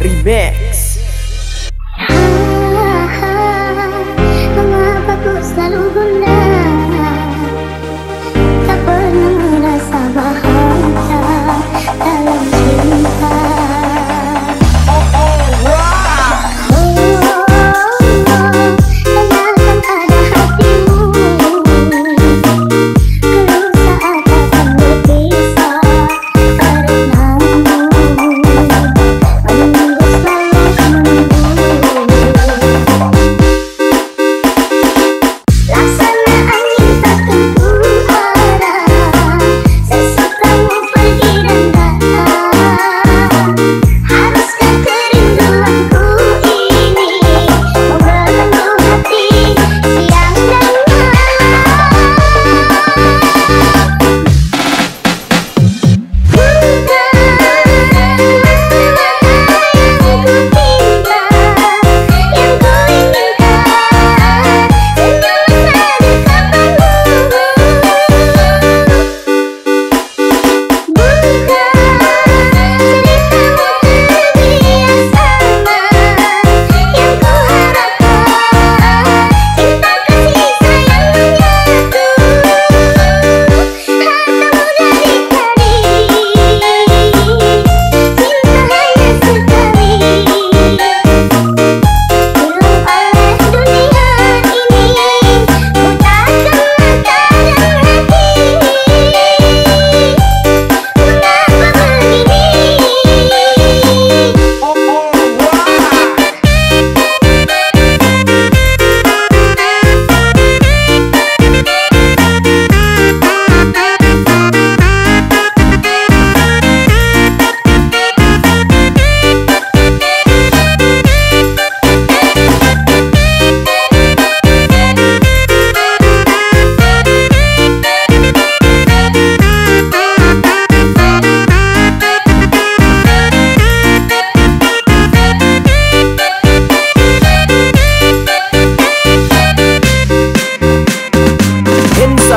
Remix.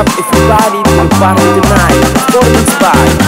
up if you party to the party tonight. Sporting spot.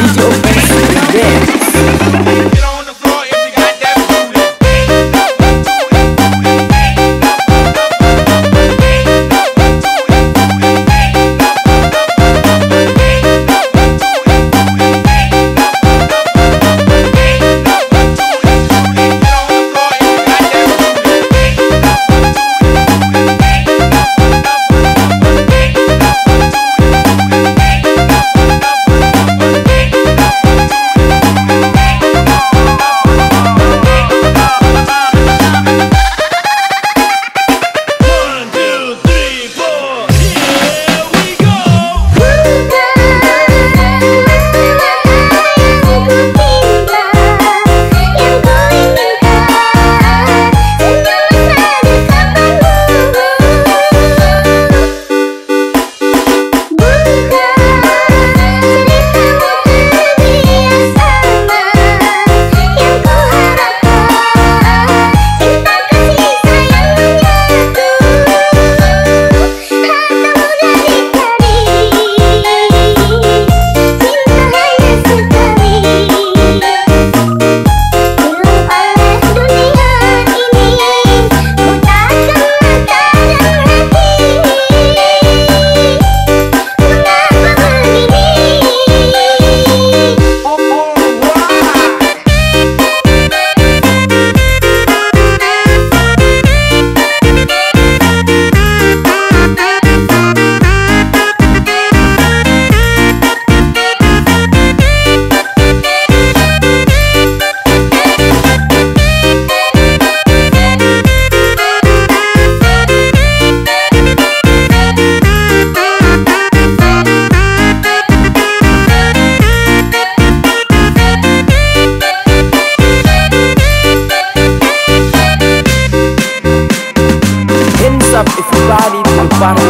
para